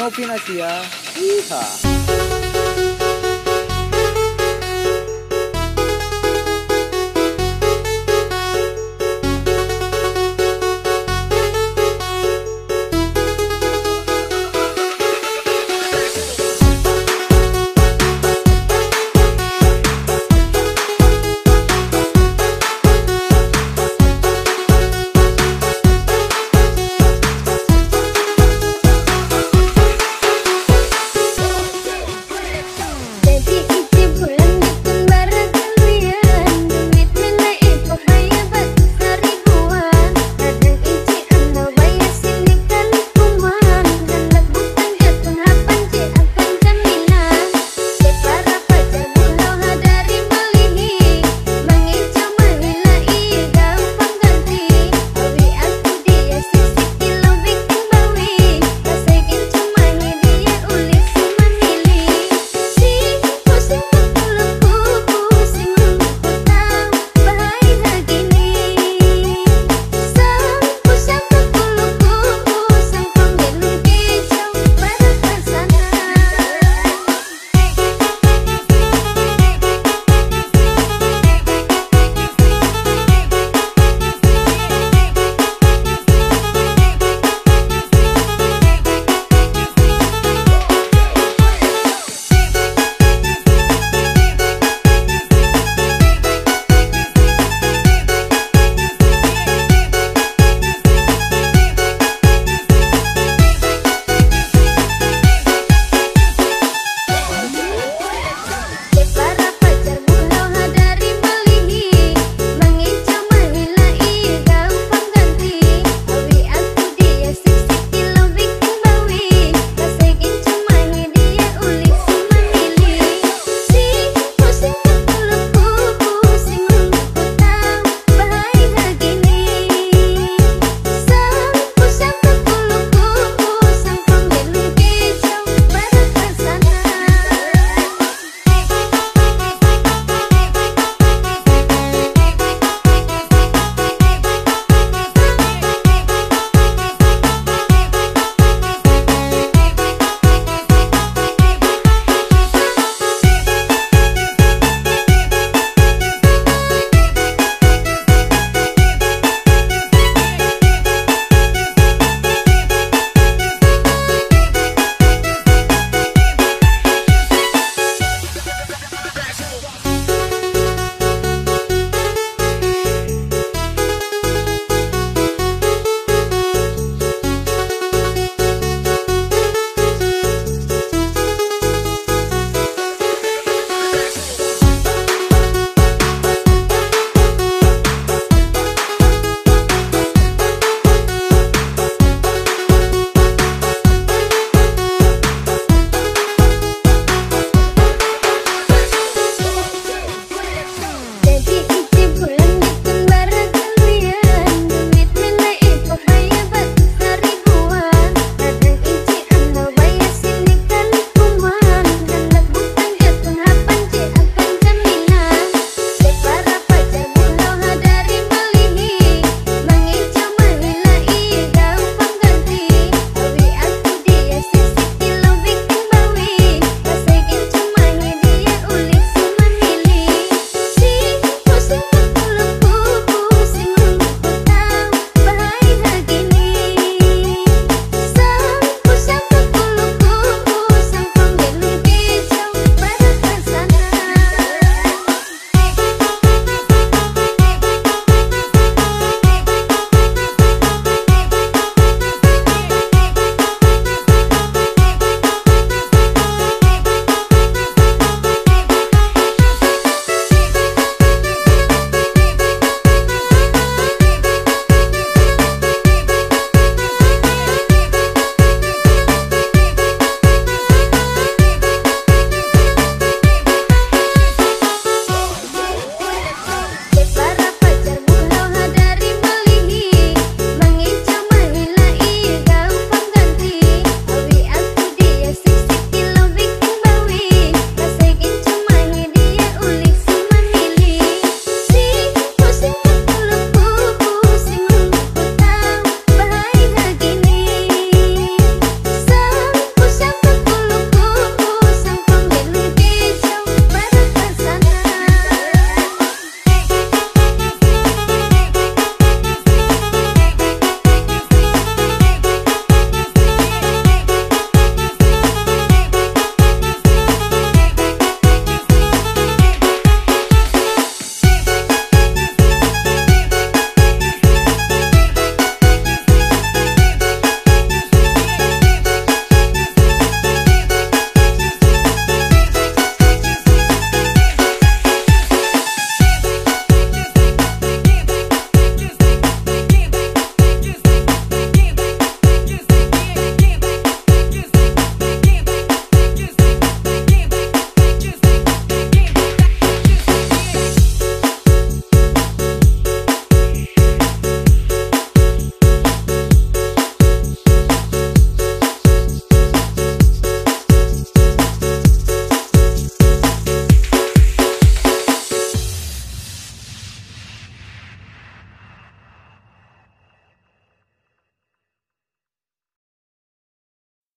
Novinasia. Yeehaw.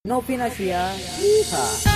Novinasia. Yeehaw.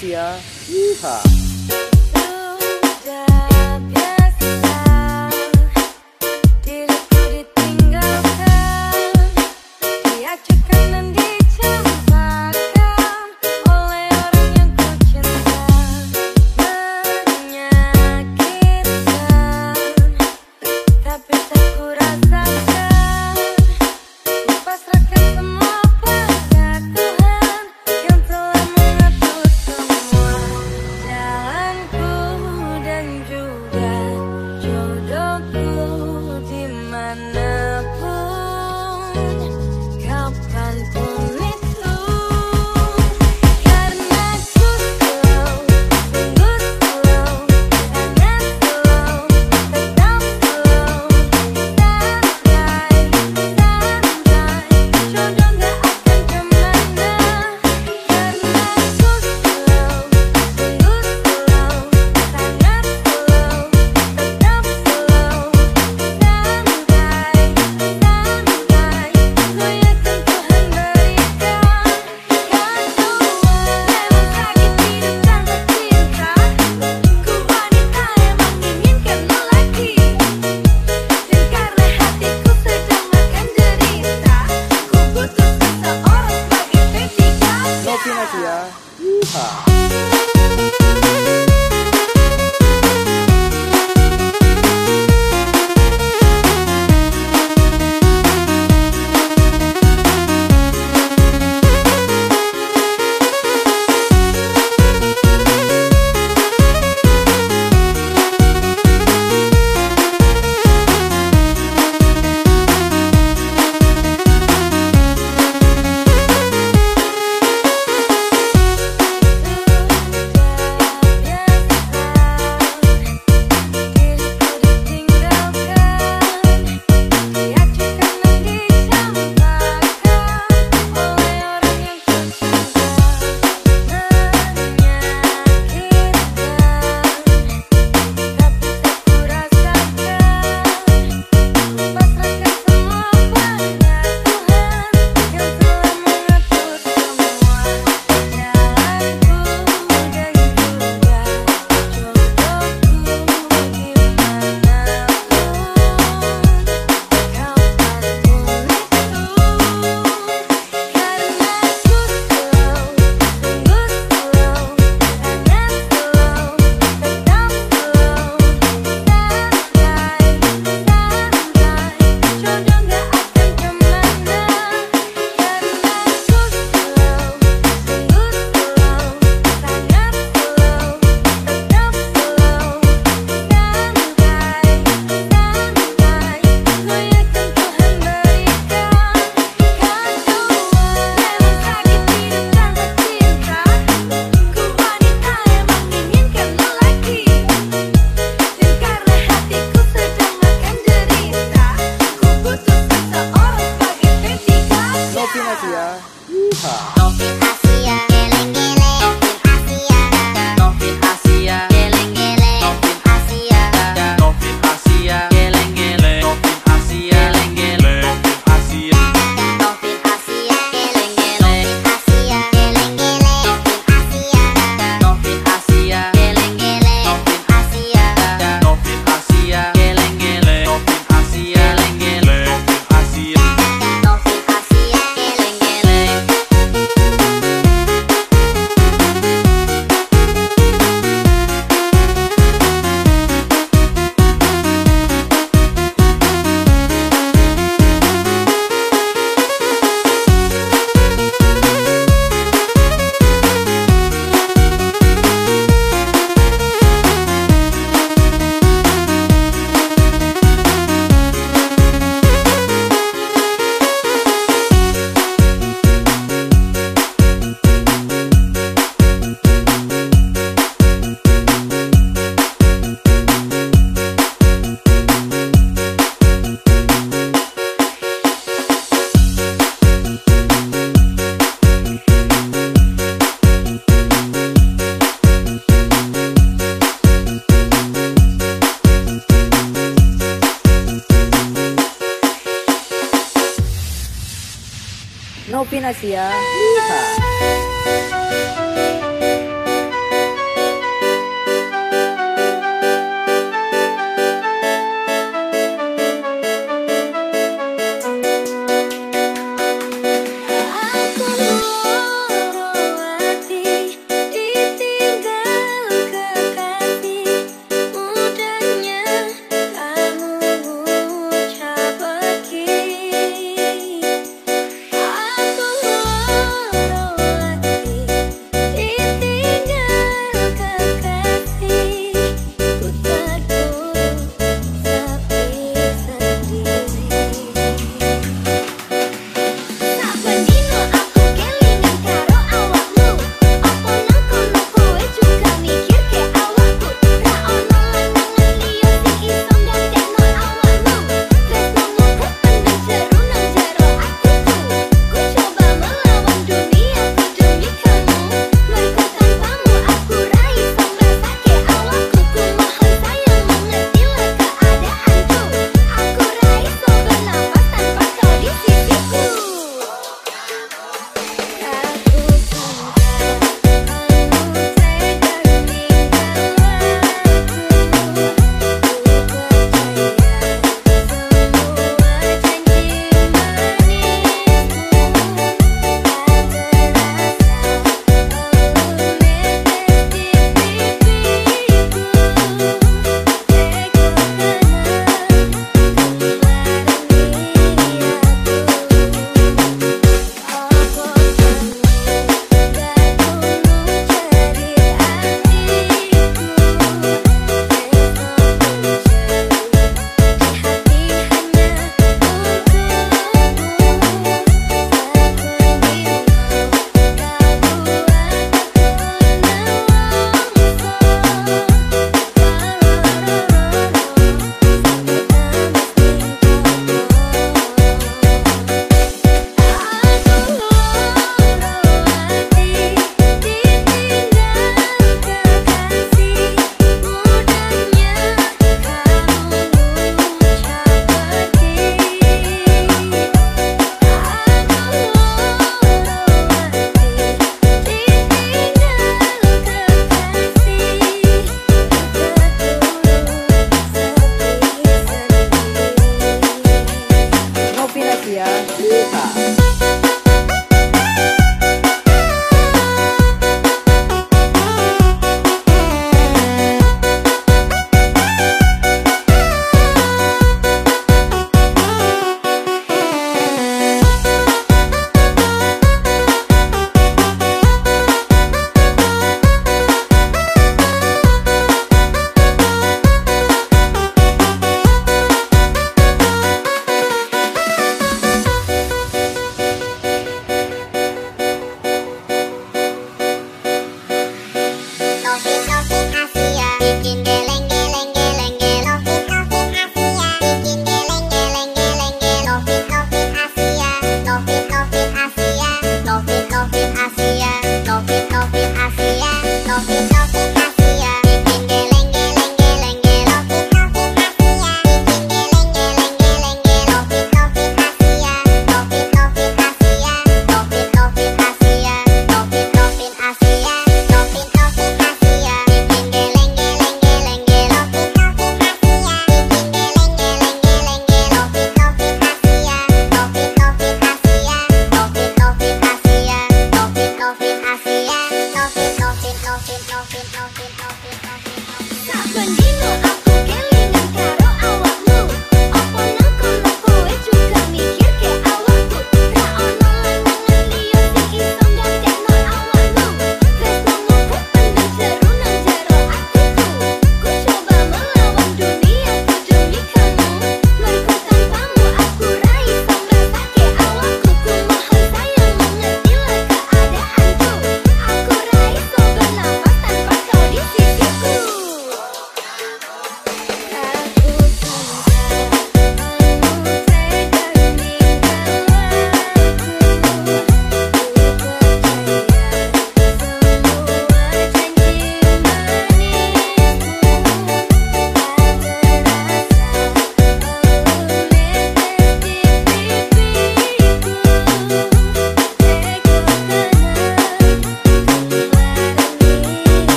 Novinasia. Novinasia. Yeehaw.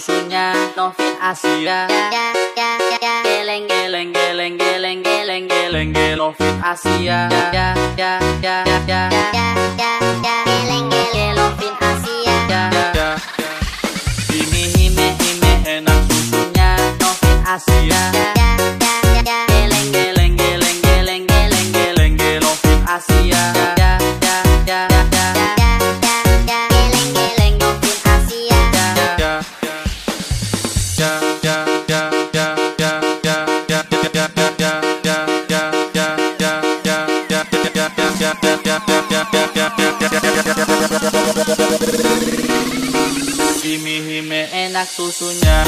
isinya Novin Asia Geleng geleng geleng geleng geleng geleng geleng Novin Asia Geleng geleng ya Asia Ini hime hime enak susunya Novin Asia Geleng geleng geleng geleng geleng geleng Asia enak susunya.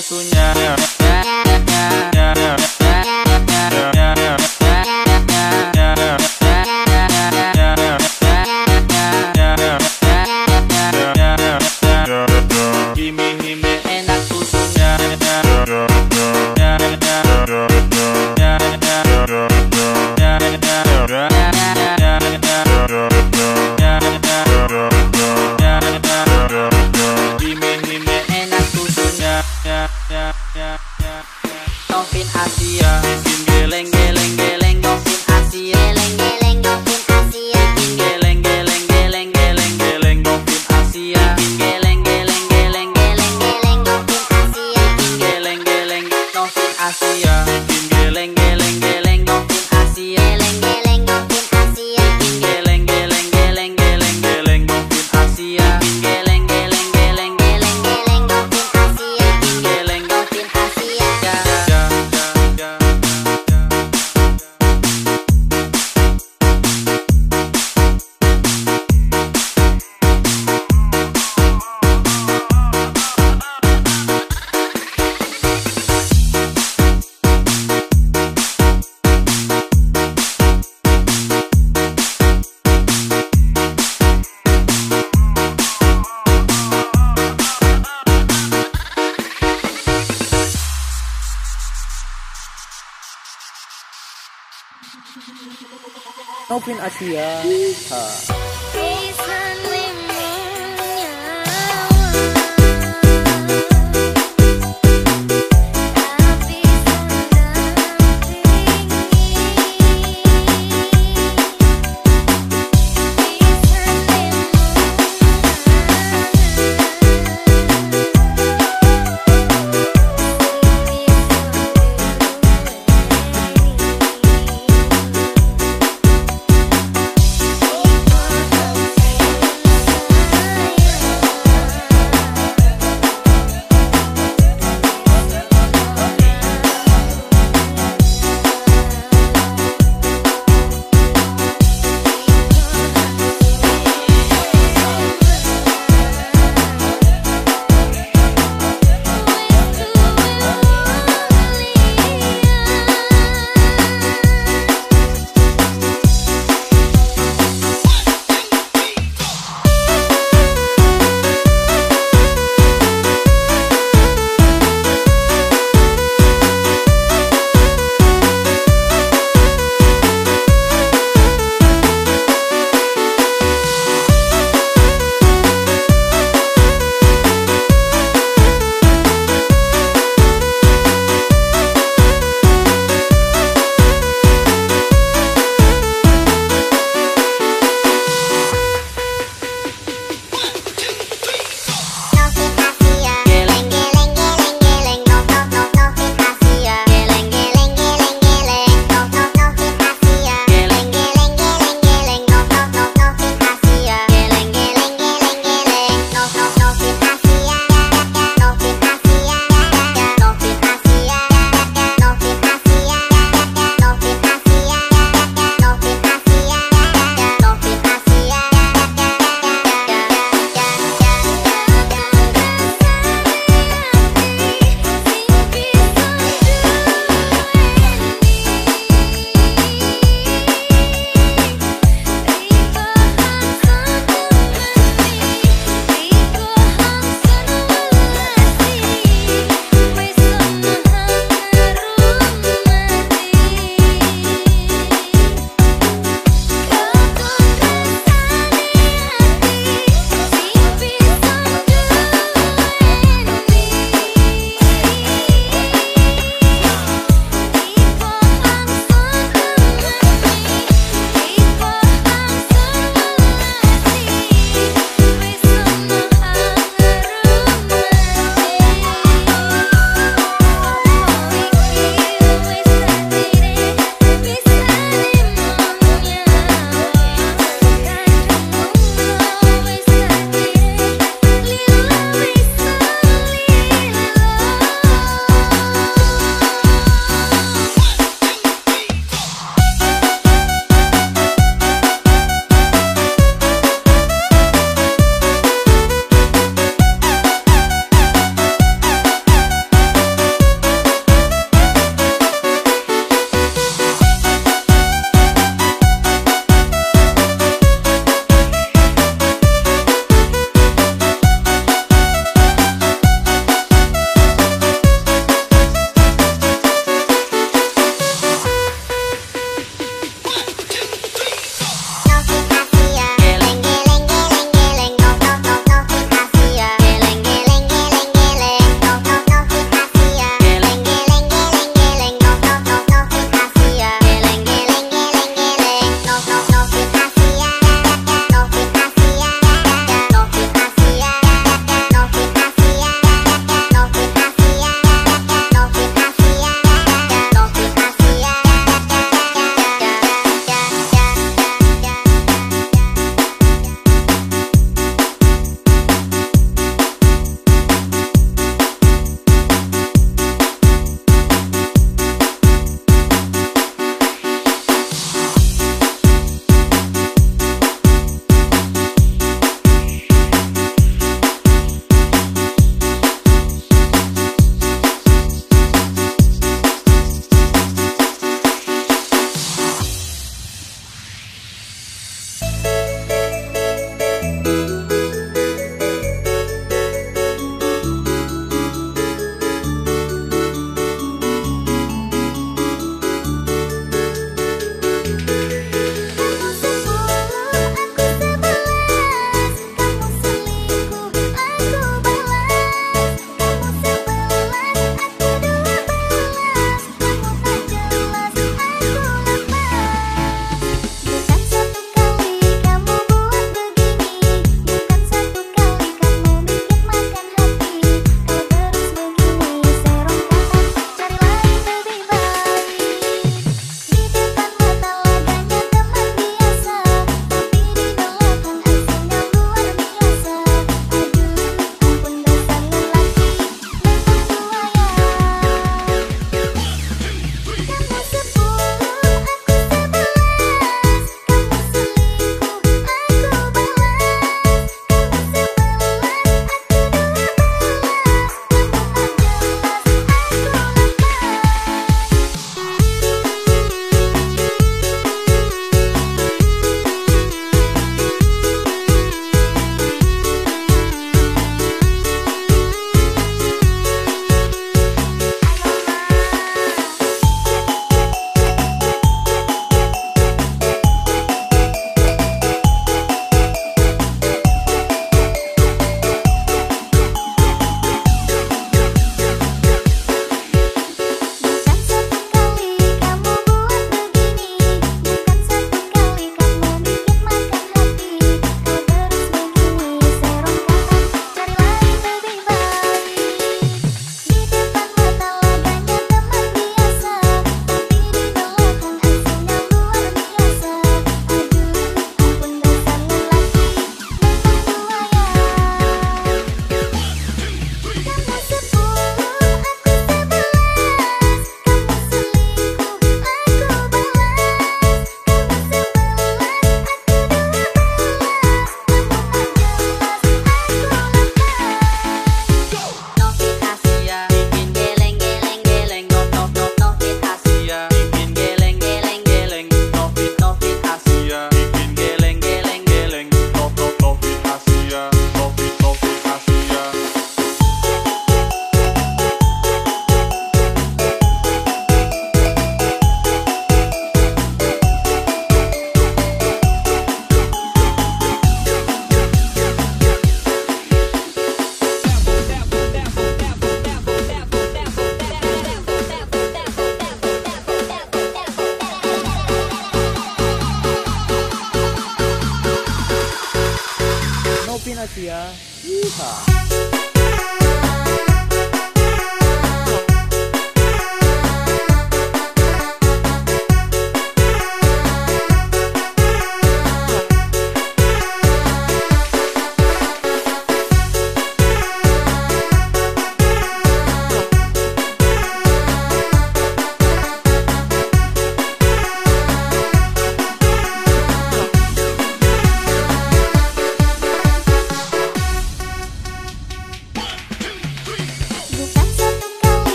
susunya. Nopin Asia. Ha.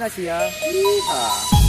Novin Asia. Yeehaw.